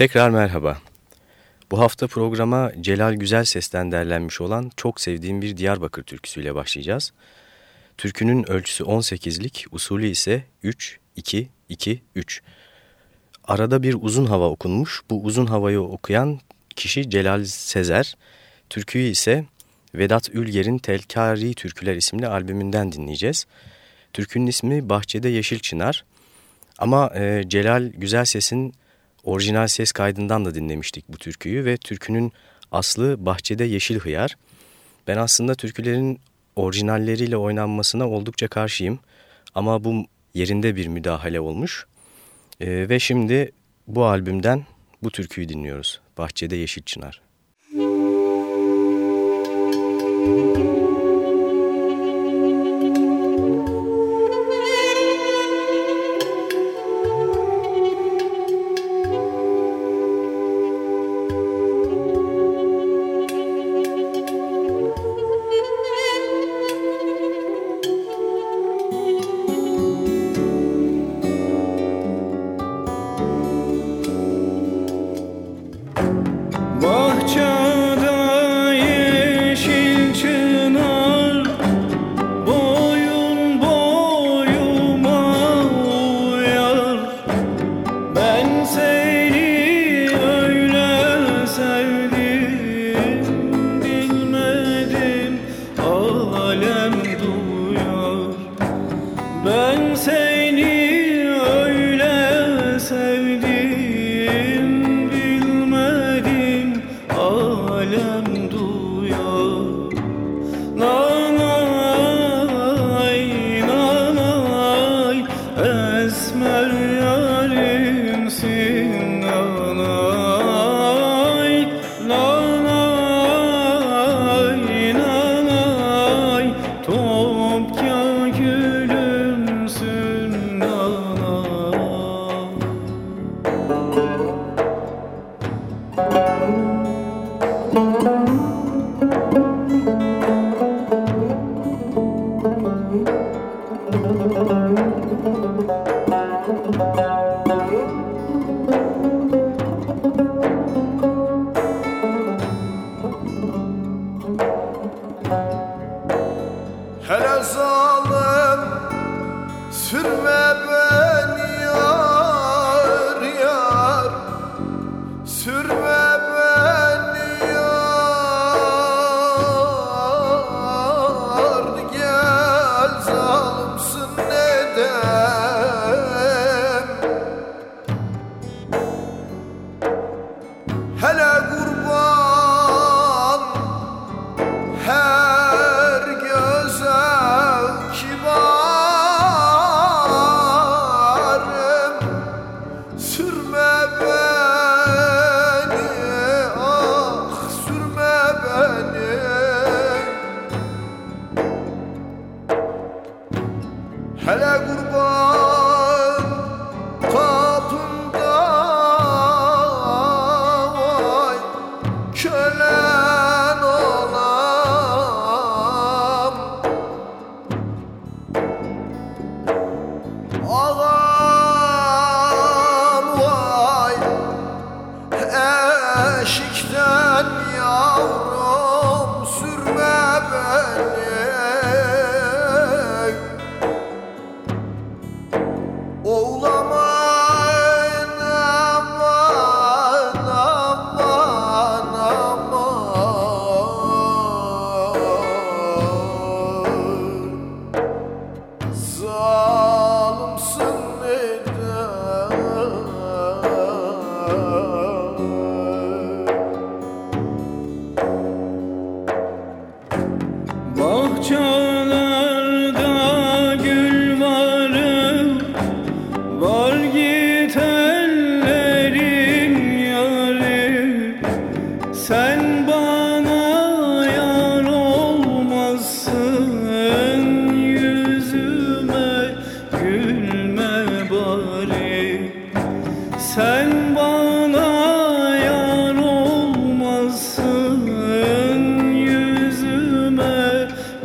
Tekrar merhaba. Bu hafta programa Celal Güzel Ses'ten derlenmiş olan çok sevdiğim bir Diyarbakır türküsüyle başlayacağız. Türkünün ölçüsü 18'lik, usulü ise 3-2-2-3. Arada bir uzun hava okunmuş. Bu uzun havayı okuyan kişi Celal Sezer. Türküyü ise Vedat Ülger'in Telkari Türküler isimli albümünden dinleyeceğiz. Türkünün ismi Bahçede Yeşil Çınar. Ama e, Celal Güzel Ses'in orijinal ses kaydından da dinlemiştik bu türküyü ve türkünün aslı Bahçede Yeşil Hıyar. Ben aslında türkülerin orijinalleriyle oynanmasına oldukça karşıyım ama bu yerinde bir müdahale olmuş. Ee, ve şimdi bu albümden bu türküyü dinliyoruz. Bahçede Yeşil Çınar. Müzik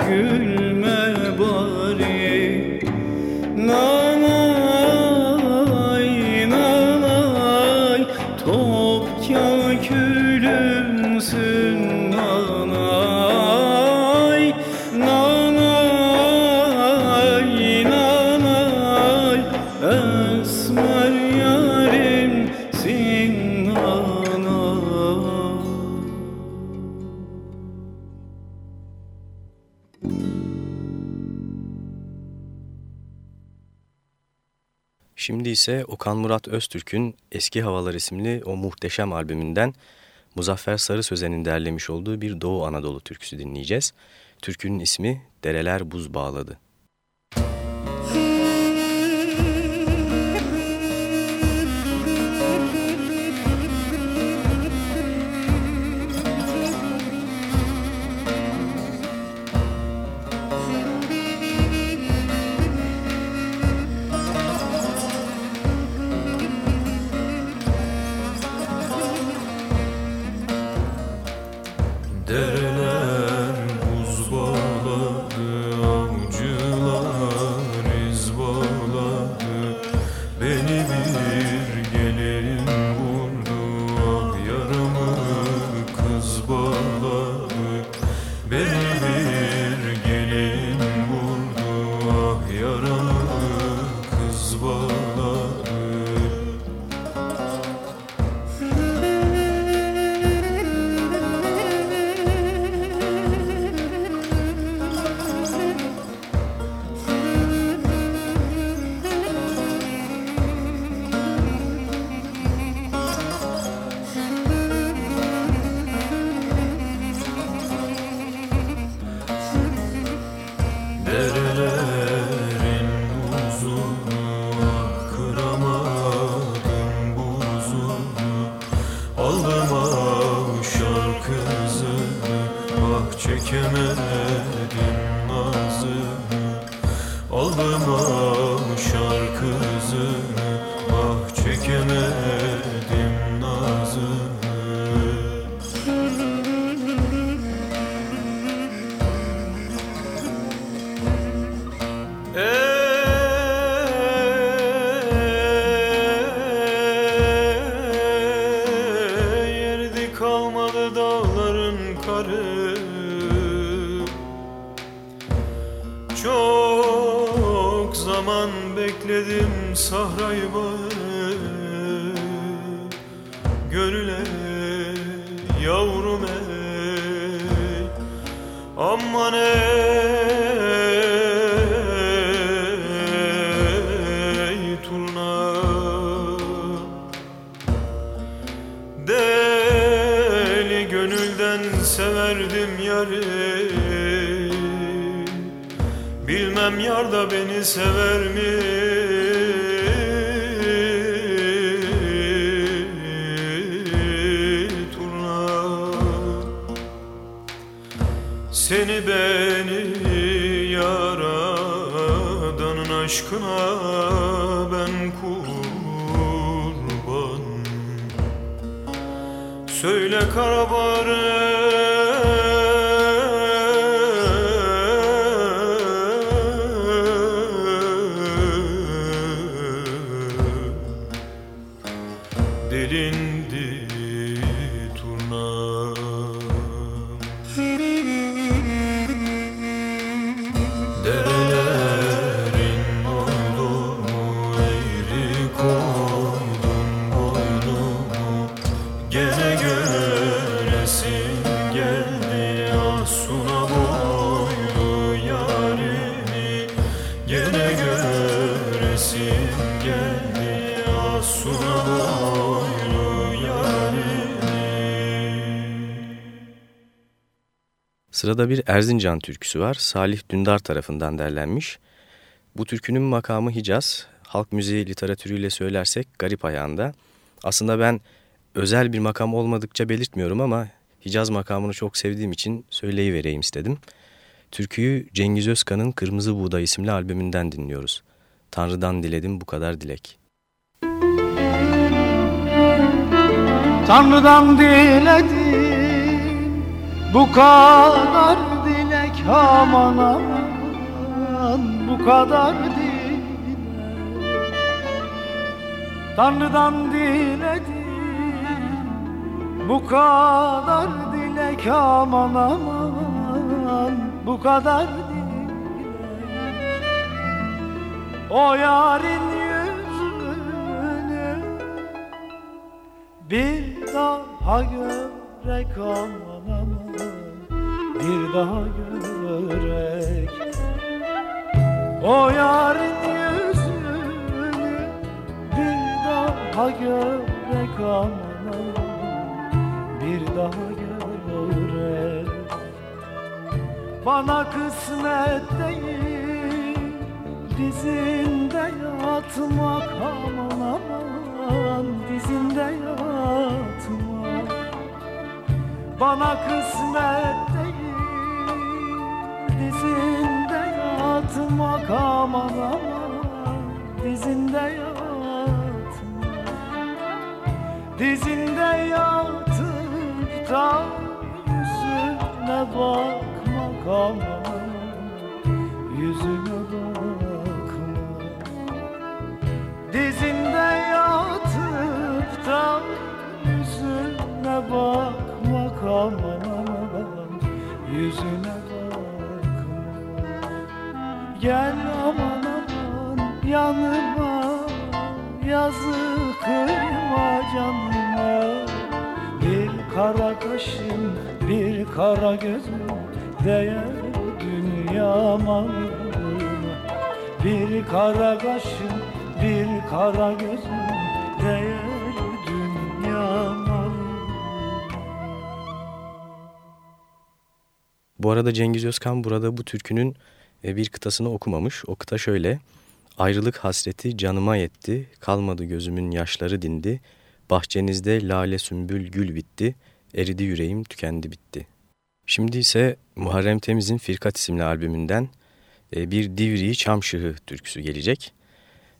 gül ise Okan Murat Öztürk'ün Eski Havalar isimli o muhteşem albümünden Muzaffer Sarı Sözen'in derlemiş olduğu bir Doğu Anadolu türküsü dinleyeceğiz. Türkünün ismi Dereler Buz Bağladı. Bilmem yar da beni sever mi? Turna. Seni beni yaradanın aşkına ben kurban. Söyle karabarım Sırada bir Erzincan türküsü var. Salih Dündar tarafından derlenmiş. Bu türkünün makamı Hicaz. Halk müziği literatürüyle söylersek garip ayağında. Aslında ben özel bir makam olmadıkça belirtmiyorum ama Hicaz makamını çok sevdiğim için söyleyivereyim istedim. Türküyü Cengiz Özkan'ın Kırmızı Buğday isimli albümünden dinliyoruz. Tanrı'dan diledim bu kadar dilek. Tanrı'dan diledim bu kadar dilek aman aman Bu kadar dilek. Tanrı'dan diledim Bu kadar dilek aman aman Bu kadar dilek. O yarın yüzünü Bir daha görek aman aman Bir daha görek O yarın yüzünü Bir daha görek aman bir daha göre Bana kısmet değil Dizinde yatmak aman aman Dizinde yatmak. Bana kısmet Dizinde yatmak aman aman Dizinde yatmak. Dizinde yatmak da yüzüne bakmak ama yüzüne bakma dizinde yatıp da yüzüne bakmak aman yüzüne gel aman aman yanıma yazık kıyma canıma. Kara kaşım bir kara gözüm değer dünya malına Bir kara kaşım bir kara gözüm değer Bu arada Cengiz Özkan burada bu türkünün bir kıtasını okumamış. O kıta şöyle. Ayrılık hasreti canıma yetti, kalmadı gözümün yaşları dindi, Bahçenizde lale sümbül gül bitti, eridi yüreğim tükendi bitti. Şimdi ise Muharrem Temiz'in Firkat isimli albümünden e, bir Divriği Çamşıhı türküsü gelecek.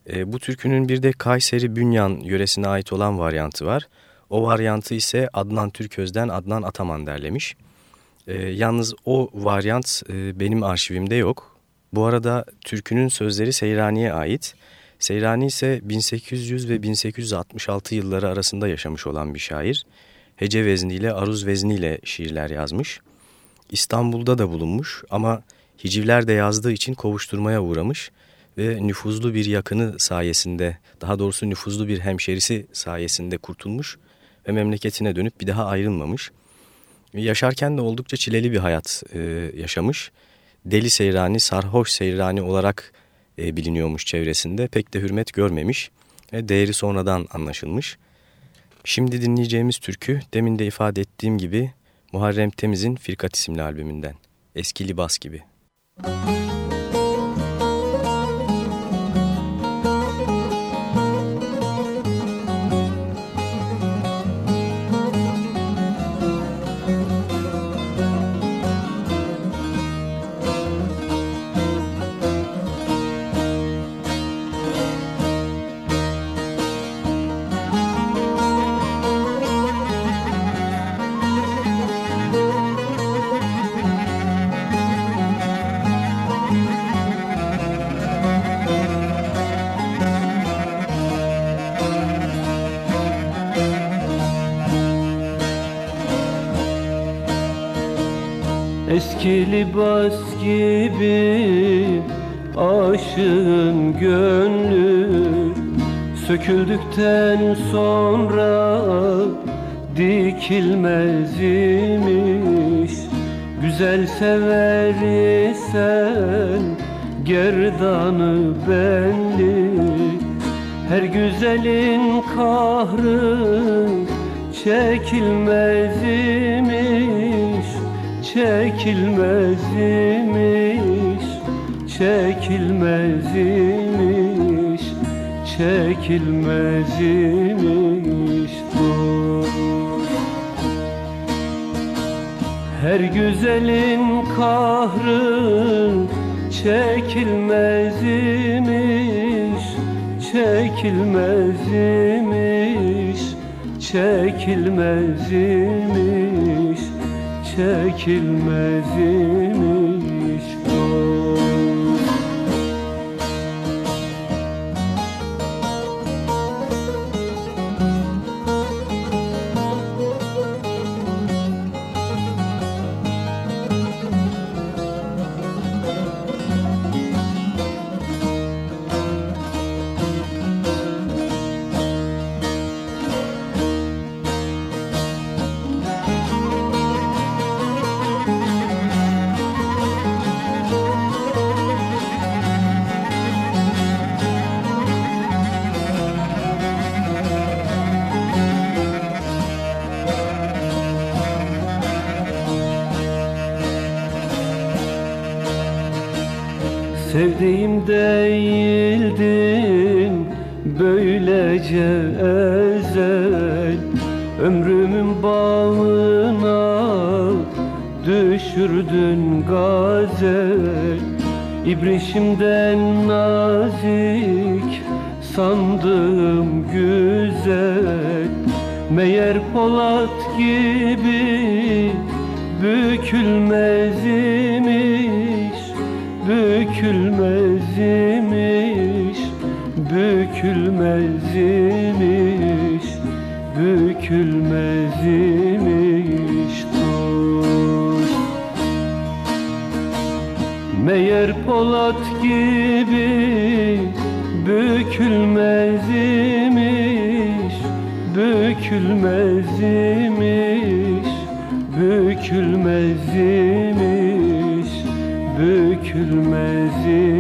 E, bu türkünün bir de Kayseri Bünyan yöresine ait olan varyantı var. O varyantı ise Adnan Türköz'den Adnan Ataman derlemiş. E, yalnız o varyant benim arşivimde yok. Bu arada türkünün sözleri Seyrani'ye ait. Seyrani ise 1800 ve 1866 yılları arasında yaşamış olan bir şair. Hece vezniyle, aruz vezniyle şiirler yazmış. İstanbul'da da bulunmuş ama hicivler de yazdığı için kovuşturmaya uğramış ve nüfuzlu bir yakını sayesinde, daha doğrusu nüfuzlu bir hemşerisi sayesinde kurtulmuş ve memleketine dönüp bir daha ayrılmamış. Yaşarken de oldukça çileli bir hayat e, yaşamış. Deli Seyrani, Sarhoş Seyrani olarak e, biliniyormuş çevresinde. Pek de hürmet görmemiş ve değeri sonradan anlaşılmış. Şimdi dinleyeceğimiz türkü demin de ifade ettiğim gibi Muharrem Temiz'in Firkat isimli albümünden. Eski libas gibi. Müzik Söküldükten sonra dikilmez imiş Güzel sever isen gerdanı belli Her güzelin kahrı çekilmez imiş çekilmez imiş çekilmez imiş çekilmez imiş dur. Her güzelin kahrı çekilmez imiş çekilmez imiş İbrişimden nazik sandım güzel Meğer Polat gibi bükülmez imiş Bükülmez imiş Bükülmez imiş Bükülmez imiş Meğer Polat gibi bükülmez imiş Bükülmez imiş Bükülmez imiş Bükülmez imiş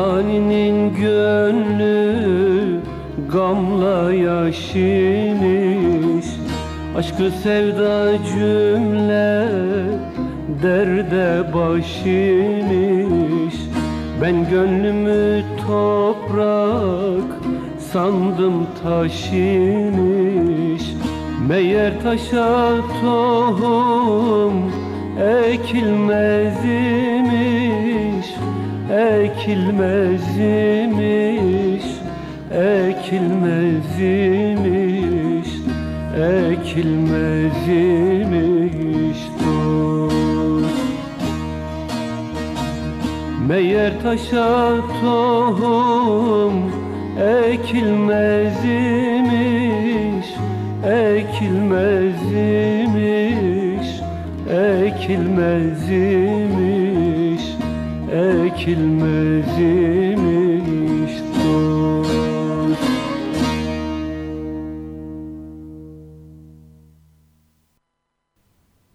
Seyrani'nin gönlü gamla yaşimiş Aşkı sevda cümle derde başimiş Ben gönlümü toprak sandım taşimiş Meğer taşa tohum ekilmez imiş Ekilmez imiş, ekilmez imiş, ekilmez imiş dost. Meğer taşa tohum ekilmez imiş, ekilmez imiş, ekilmez imiş, ekilmez imiş dost.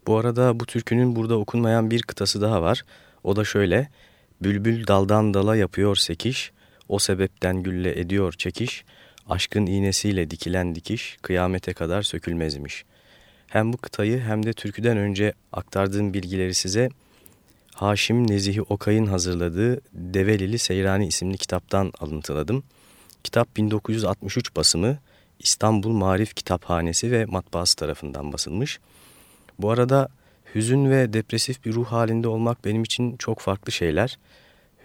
Bu arada bu türkünün burada okunmayan bir kıtası daha var. O da şöyle. Bülbül daldan dala yapıyor sekiş, o sebepten gülle ediyor çekiş, aşkın iğnesiyle dikilen dikiş kıyamete kadar sökülmezmiş. Hem bu kıtayı hem de türküden önce aktardığım bilgileri size Haşim Nezihi Okay'ın hazırladığı Develili Seyrani isimli kitaptan alıntıladım. Kitap 1963 basımı İstanbul Marif Kitaphanesi ve Matbaası tarafından basılmış. Bu arada hüzün ve depresif bir ruh halinde olmak benim için çok farklı şeyler.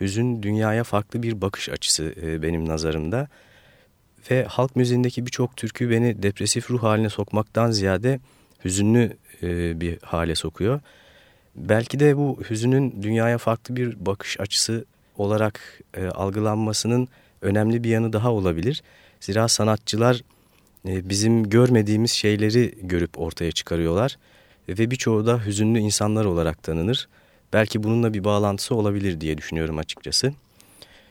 Hüzün dünyaya farklı bir bakış açısı e, benim nazarımda. Ve halk müziğindeki birçok türkü beni depresif ruh haline sokmaktan ziyade hüzünlü e, bir hale sokuyor. Belki de bu hüzünün dünyaya farklı bir bakış açısı olarak e, algılanmasının önemli bir yanı daha olabilir. Zira sanatçılar e, bizim görmediğimiz şeyleri görüp ortaya çıkarıyorlar ve birçoğu da hüzünlü insanlar olarak tanınır. Belki bununla bir bağlantısı olabilir diye düşünüyorum açıkçası.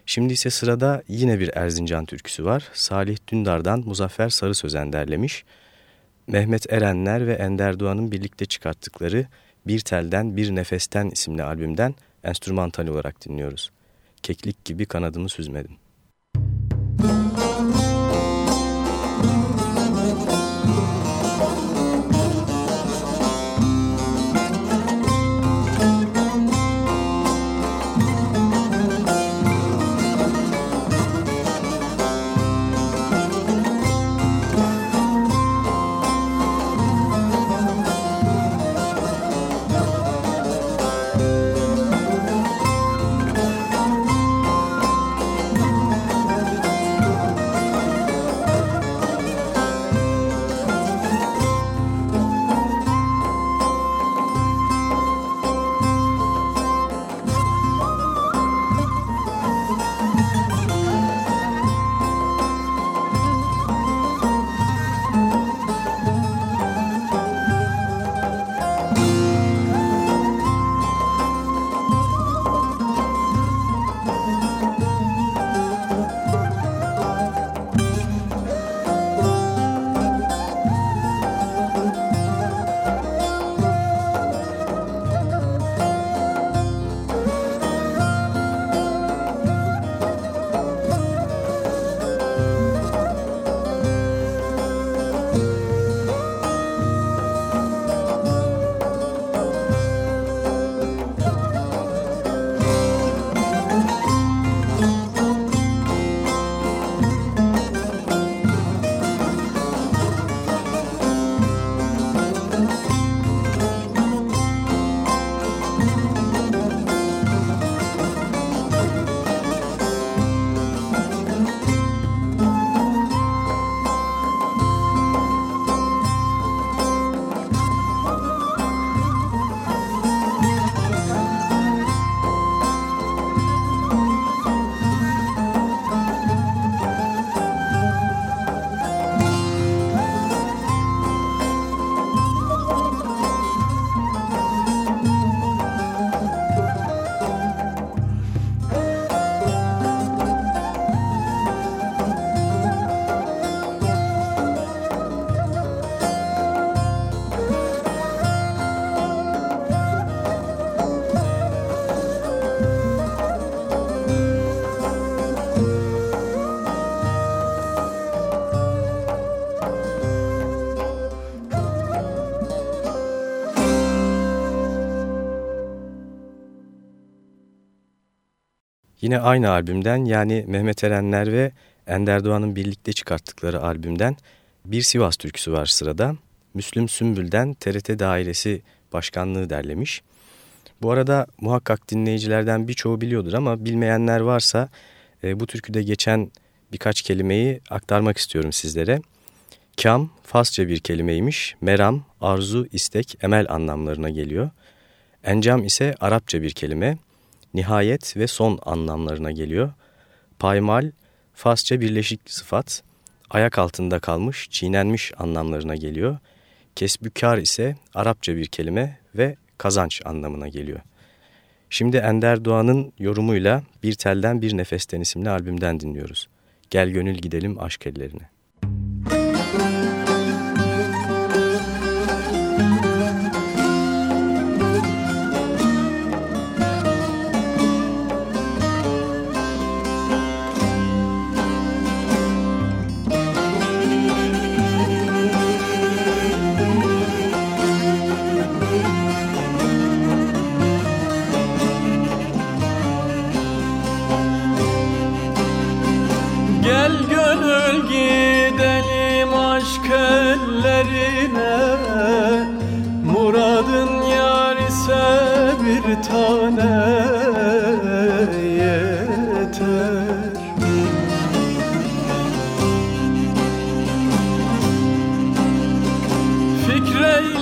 Şimdi ise sırada yine bir Erzincan türküsü var. Salih Dündar'dan Muzaffer Sarı Sözen derlemiş. Mehmet Erenler ve Ender Doğan'ın birlikte çıkarttıkları Bir Telden Bir Nefesten isimli albümden enstrümantal olarak dinliyoruz. Keklik gibi kanadımı süzmedim. Yine aynı albümden yani Mehmet Erenler ve Ender Doğan'ın birlikte çıkarttıkları albümden bir Sivas türküsü var sırada. Müslüm Sümbül'den TRT Dairesi Başkanlığı derlemiş. Bu arada muhakkak dinleyicilerden birçoğu biliyordur ama bilmeyenler varsa e, bu türküde geçen birkaç kelimeyi aktarmak istiyorum sizlere. Kam, Farsça bir kelimeymiş. Meram, arzu, istek, emel anlamlarına geliyor. Encam ise Arapça bir kelime. Nihayet ve son anlamlarına geliyor. Paymal, Farsça birleşik sıfat. Ayak altında kalmış, çiğnenmiş anlamlarına geliyor. Kesbükar ise Arapça bir kelime ve kazanç anlamına geliyor. Şimdi Ender Doğan'ın yorumuyla Bir Telden Bir Nefesten isimli albümden dinliyoruz. Gel gönül gidelim aşk ellerine.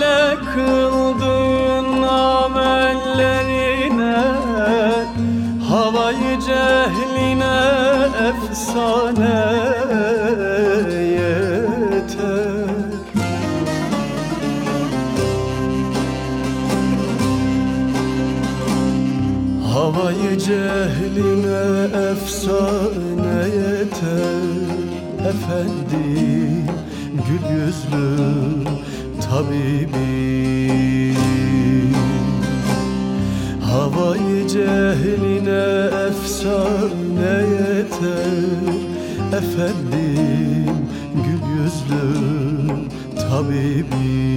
ile kıldığın amellerine Havayı cehline efsane yeter. Havayı cehline efsane yeter. Efendim gül yüzlü tabibi Havayı cehline efsane yeter? Efendim gül yüzlü tabibim.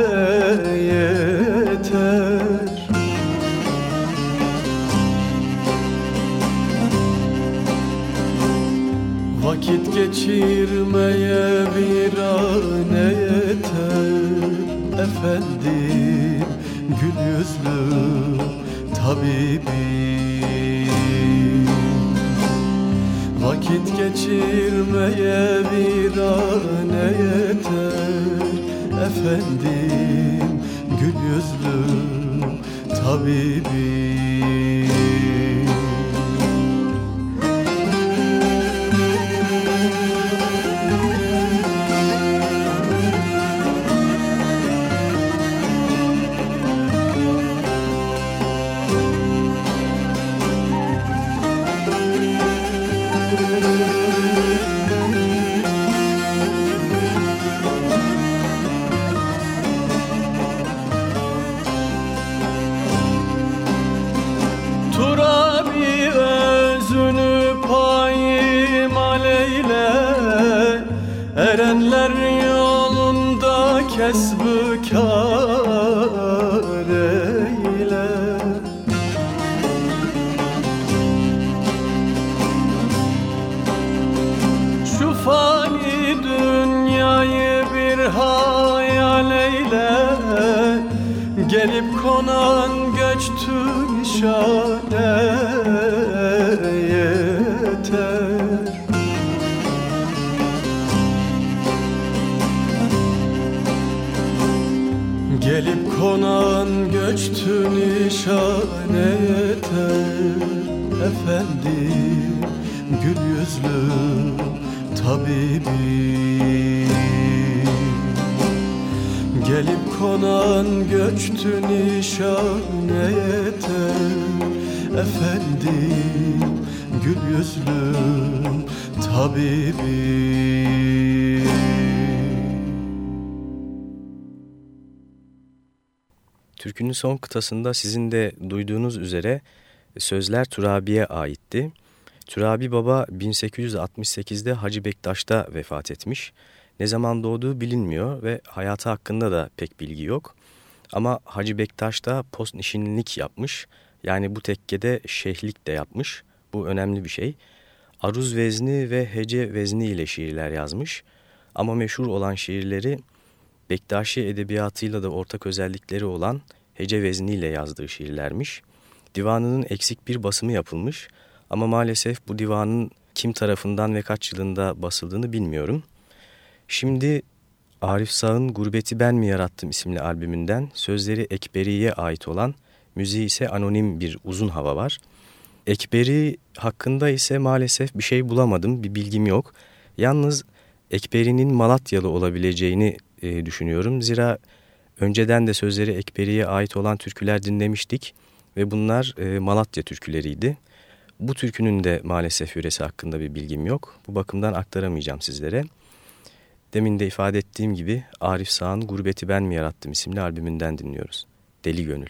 geçirmeye bir ane yeter. Efendim gül yüzlü tabibim. Vakit geçirmeye bir ne yeter. Efendim gül yüzlü tabibim Gelip konan göçtü nişane yeter. Gelip konan göçtü nişane yeter. Efendim gül yüzlü tabibim Gelip konan göçtü nişane yeter? Efendim gül yüzlüm tabibim Türkünün son kıtasında sizin de duyduğunuz üzere sözler Turabi'ye aitti. Turabi Baba 1868'de Hacı Bektaş'ta vefat etmiş. Ne zaman doğduğu bilinmiyor ve hayatı hakkında da pek bilgi yok. Ama Hacı Bektaş da post nişinlik yapmış. Yani bu tekkede şeyhlik de yapmış. Bu önemli bir şey. Aruz vezni ve hece vezni ile şiirler yazmış. Ama meşhur olan şiirleri Bektaşi edebiyatıyla da ortak özellikleri olan hece vezni ile yazdığı şiirlermiş. Divanının eksik bir basımı yapılmış ama maalesef bu divanın kim tarafından ve kaç yılında basıldığını bilmiyorum. Şimdi Arif Sağ'ın Gurbeti Ben Mi Yarattım isimli albümünden sözleri Ekberi'ye ait olan müziği ise anonim bir uzun hava var. Ekberi hakkında ise maalesef bir şey bulamadım, bir bilgim yok. Yalnız Ekberi'nin Malatyalı olabileceğini e, düşünüyorum. Zira önceden de sözleri Ekberi'ye ait olan türküler dinlemiştik ve bunlar e, Malatya türküleriydi. Bu türkünün de maalesef yöresi hakkında bir bilgim yok. Bu bakımdan aktaramayacağım sizlere. Demin de ifade ettiğim gibi Arif Sağ'ın Gurbeti Ben Mi Yarattım isimli albümünden dinliyoruz. Deli Gönül.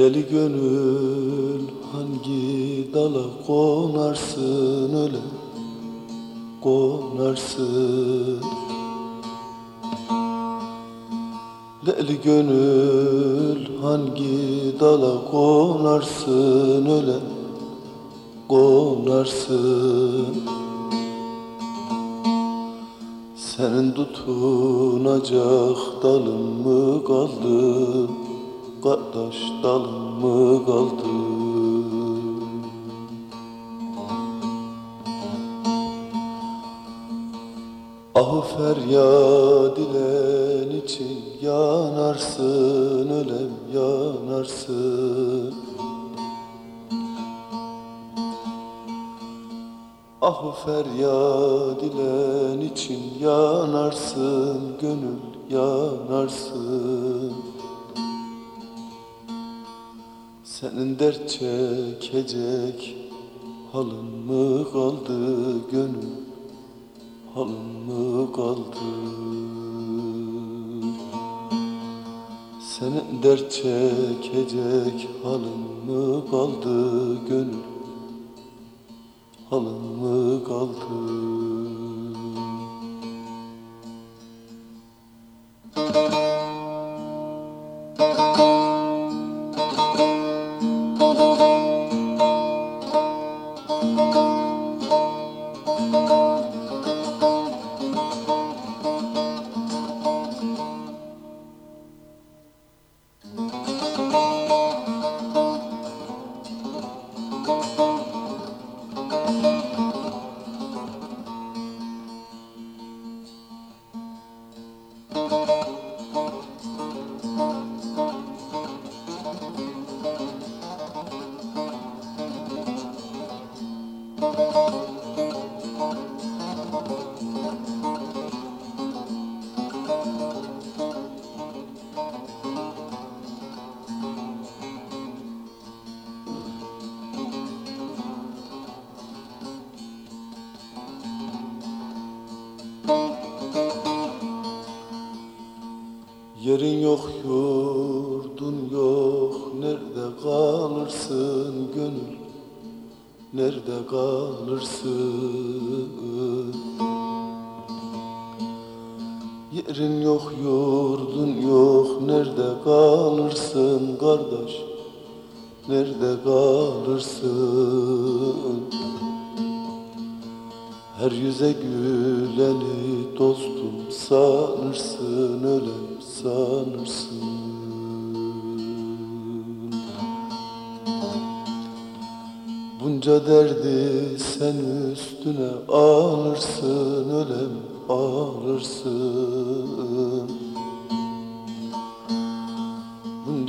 Deli gönül hangi dala konarsın öyle? Konarsın. Deli gönül hangi dala konarsın öyle? Konarsın. Senin tutunacak dalın mı kaldı Kardeş dalın mı kaldı? Ah feryat dilen için yanarsın ölem yanarsın? Ah feryat dilen için yanarsın gönül yanarsın Senin dert çekecek halın mı kaldı gönül halın mı kaldı? Senin dert çekecek halın mı kaldı gönül halın mı kaldı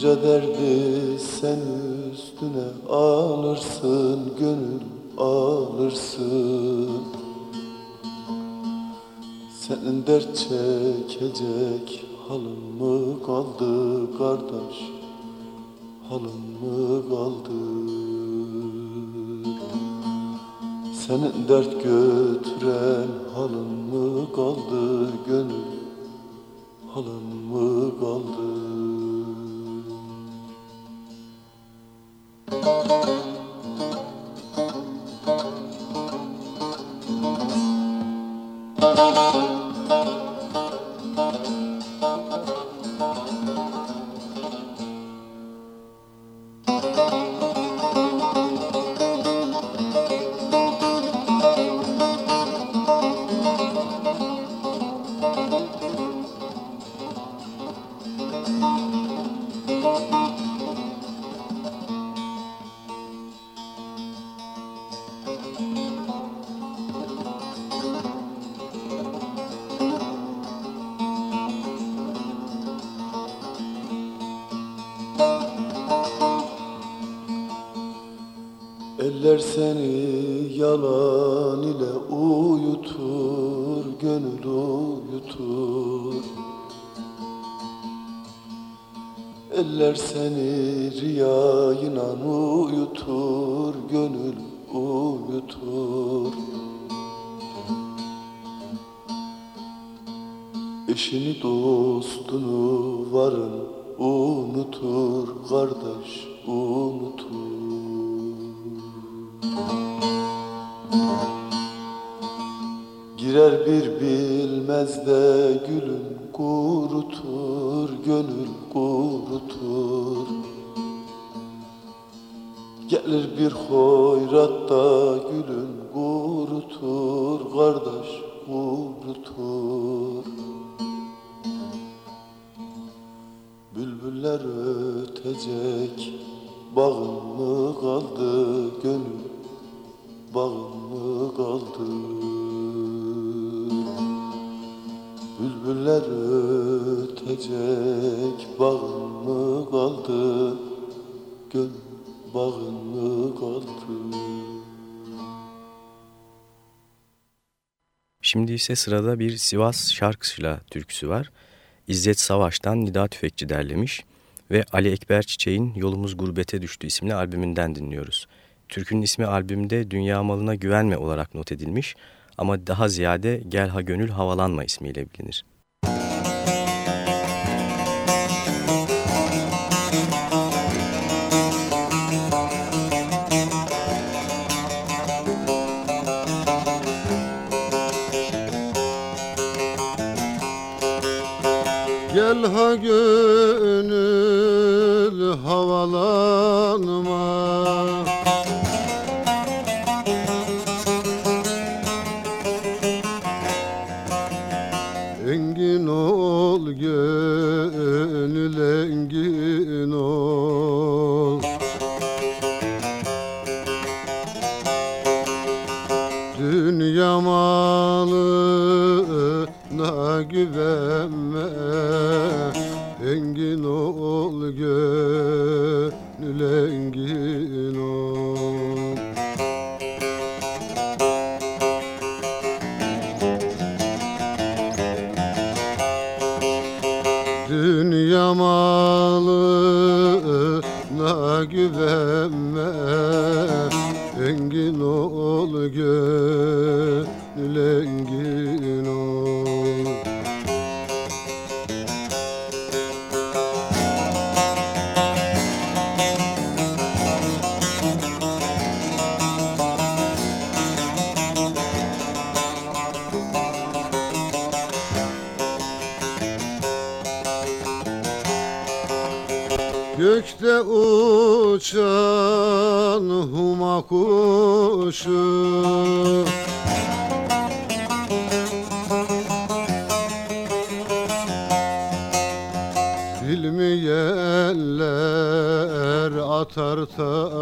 Bunca derdi sen üstüne alırsın gönül alırsın. Senin dert çekecek halın mı kaldı kardeş? Halın mı kaldı? Senin dert götüren halın mı kaldı gönül? Halın mı kaldı uyutur, gönül uyutur. Eşini dostunu varın unutur, kardeş unutur. Girer bir bilmez de gülün kurutur, Gelir bir hoyratta gülün ise sırada bir Sivas şarkısıyla türküsü var. İzzet Savaş'tan Nida Tüfekçi derlemiş ve Ali Ekber Çiçek'in Yolumuz Gurbete Düştü isimli albümünden dinliyoruz. Türkünün ismi albümde Dünya Malına Güvenme olarak not edilmiş ama daha ziyade Gel Ha Gönül Havalanma ismiyle bilinir. Gel ha gönül havalanma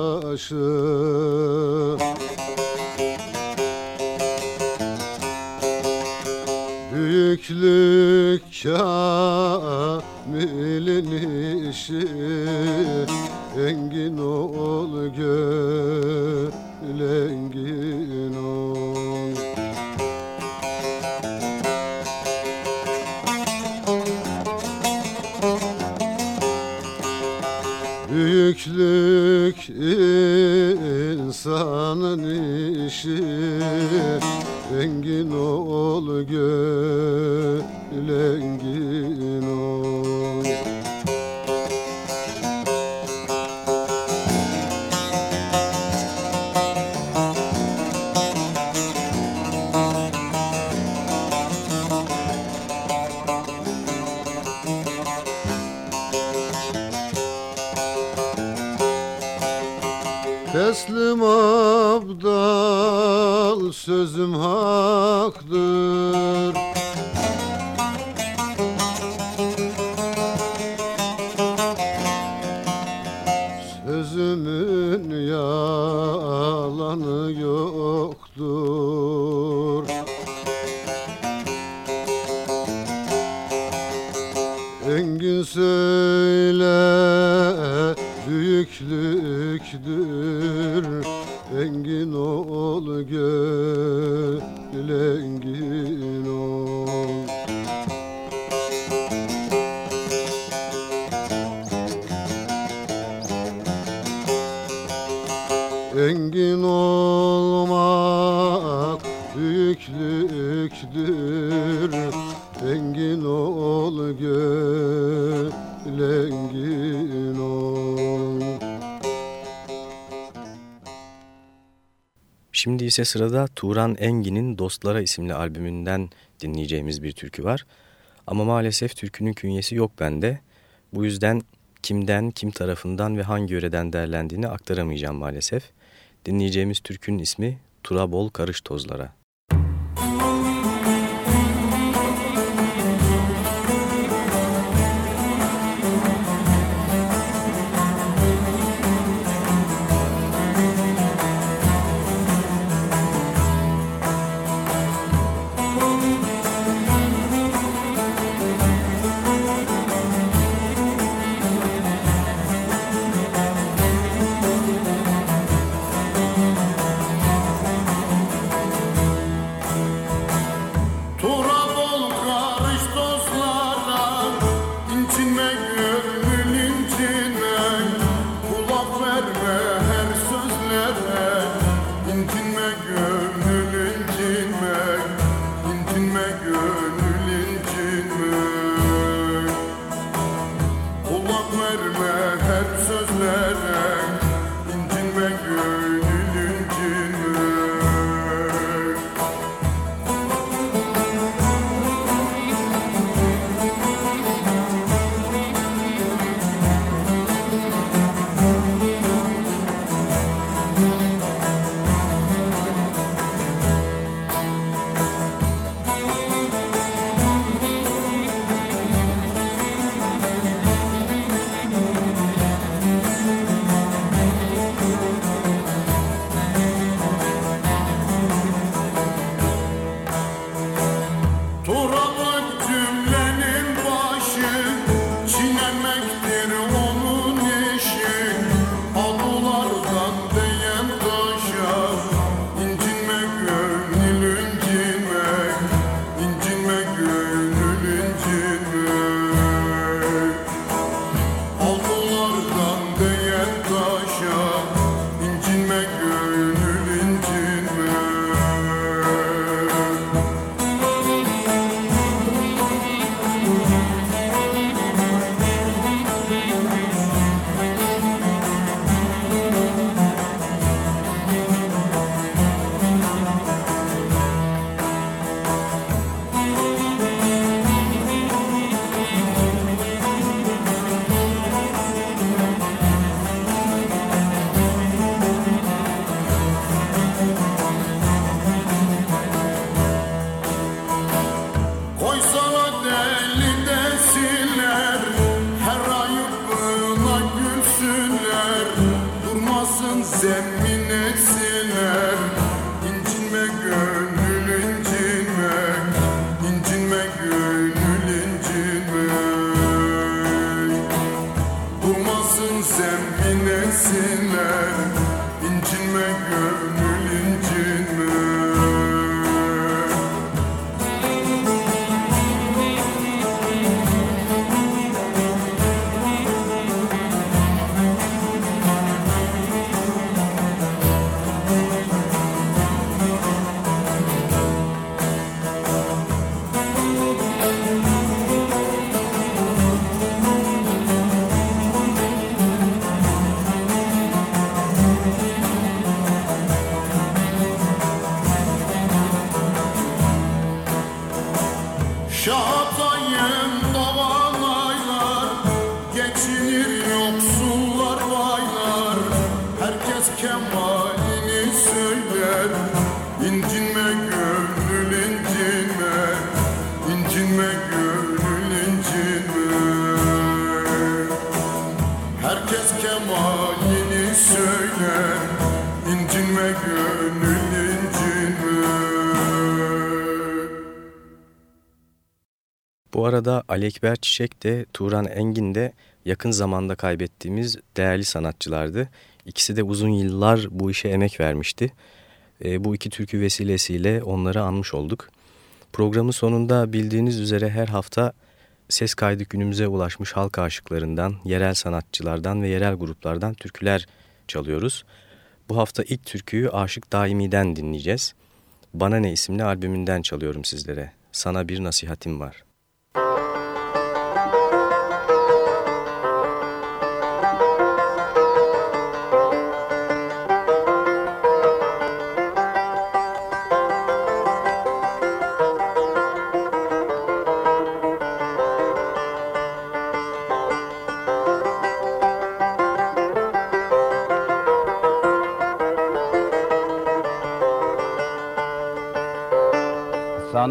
taşı Büyüklük kamilin işi Engin ol gönül Büyüklük insanın işi. Engin ol gönül ise sırada Turan Engin'in Dostlara isimli albümünden dinleyeceğimiz bir türkü var. Ama maalesef türkünün künyesi yok bende. Bu yüzden kimden, kim tarafından ve hangi yöreden derlendiğini aktaramayacağım maalesef. Dinleyeceğimiz türkünün ismi Turabol Karış Tozlara. Say arada Ali Ekber Çiçek de Turan Engin de yakın zamanda kaybettiğimiz değerli sanatçılardı. İkisi de uzun yıllar bu işe emek vermişti. E, bu iki türkü vesilesiyle onları anmış olduk. Programın sonunda bildiğiniz üzere her hafta ses kaydı günümüze ulaşmış halk aşıklarından, yerel sanatçılardan ve yerel gruplardan türküler çalıyoruz. Bu hafta ilk türküyü Aşık Daimi'den dinleyeceğiz. Bana Ne isimli albümünden çalıyorum sizlere. Sana bir nasihatim var.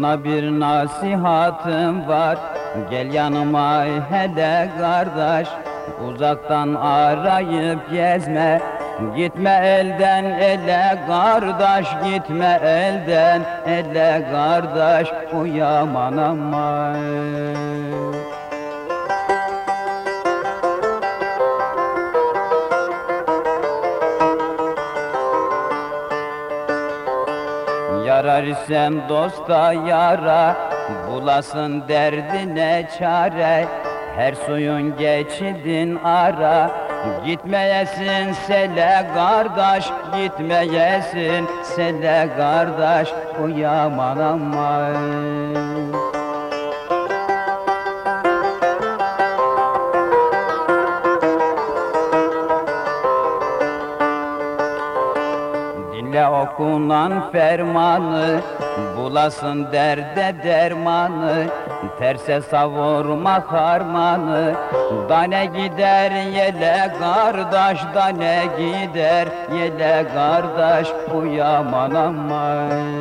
Sana bir nasihatım var. Gel yanıma hele kardeş. Uzaktan arayıp gezme. Gitme elden ele kardeş Gitme elden ele kardeş. Uyaman aman İsen dosta yara Bulasın derdine çare. Her suyun geçidin ara Gitmeyesin sele kardeş Gitmeyesin sele kardeş. Uyaman aman okunan fermanı Bulasın derde dermanı Terse savurma harmanı. Dane gider yele kardeş Dane gider yele kardeş Uyaman aman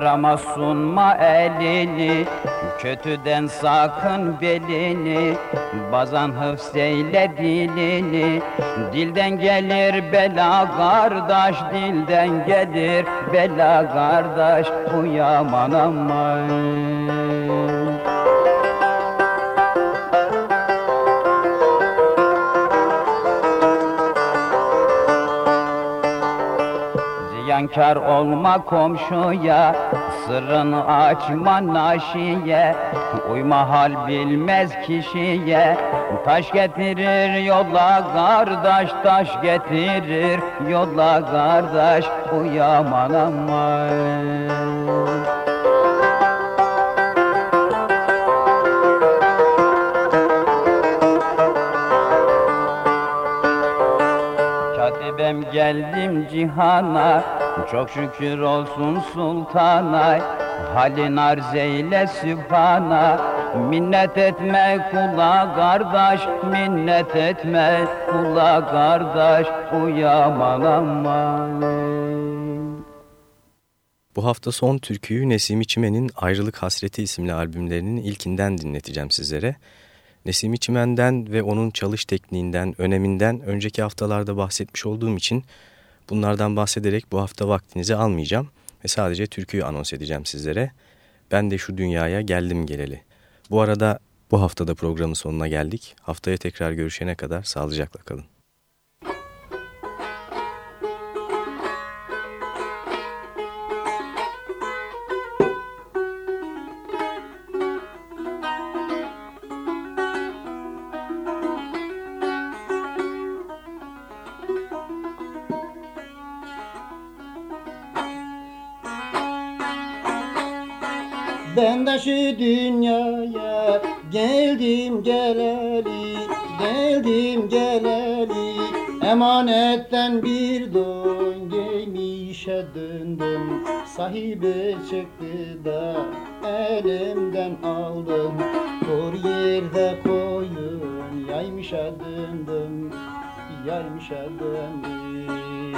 Harama sunma elini Kötüden sakın belini Bazan hıfzeyle dilini. Dilden gelir bela kardeş Dilden gelir bela kardeş Uyaman aman Ziyankar olma komşuya Sırrını açma naşiye. Uyma hal bilmez kişiye Taş getirir yola kardeş Taş getirir yola kardeş. Uyaman aman Katibem geldim cihana Çok şükür olsun sultana Halin arz eyle sübhana Minnet etme kula kardeş Minnet etme kula kardeş Uyaman aman Bu hafta son türküyü Nesimi Çimen'in Ayrılık Hasreti isimli albümlerinin ilkinden dinleteceğim sizlere. Nesimi Çimen'den ve onun çalış tekniğinden, öneminden önceki haftalarda bahsetmiş olduğum için bunlardan bahsederek bu hafta vaktinizi almayacağım ve sadece türküyü anons edeceğim sizlere. Ben de şu dünyaya geldim geleli. Bu arada bu haftada programın sonuna geldik. Haftaya tekrar görüşene kadar sağlıcakla kalın. Dünyaya. Geldim geleli Geldim geleli. Emanetten bir don giymişe döndüm Sahibi çıktı da elimden aldım. Kor yerde koyun yaymışa döndüm Yaymışa döndüm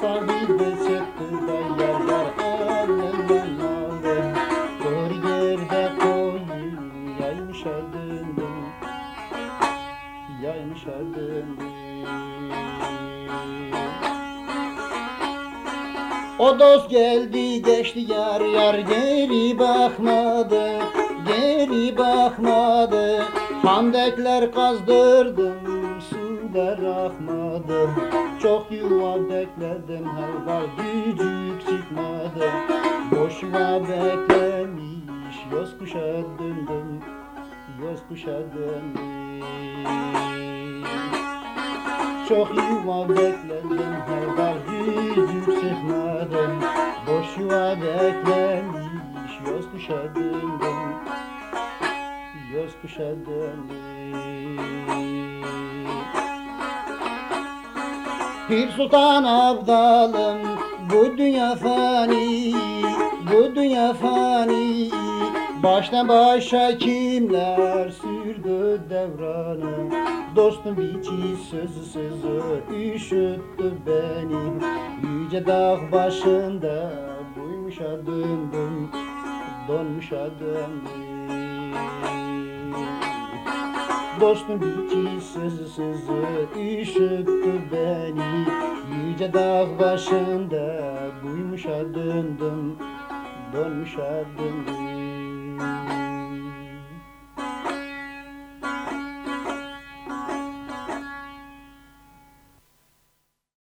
Sahibi çıktı da yar yar Döndüm O dost geldi geçti yar yar geri bakmadı Geri bakmadı. Handekler kazdırdım sular akmadı. Çok yuva bekledim helva gücük çıkmadı. Boş yuva beklemiş yoz kuşa döndüm Yoz kuşa döndüm çok yuva bekledim var yüzük çıkmadım Boş yuva beklenmiş yoz kuşa döndüm Yoz kuşa döndüm Bir sultan abdalım bu dünya fani Bu dünya fani Baştan başa kimler sürdü devranı? Dostum biçi sözü sözü üşüttü beni. Yüce dağ başında buymuşa döndüm Donmuşa döndüm. Dostum biçi sözü sözü üşüttü beni. Yüce dağ başında buymuşa döndüm Dönmüşa döndüm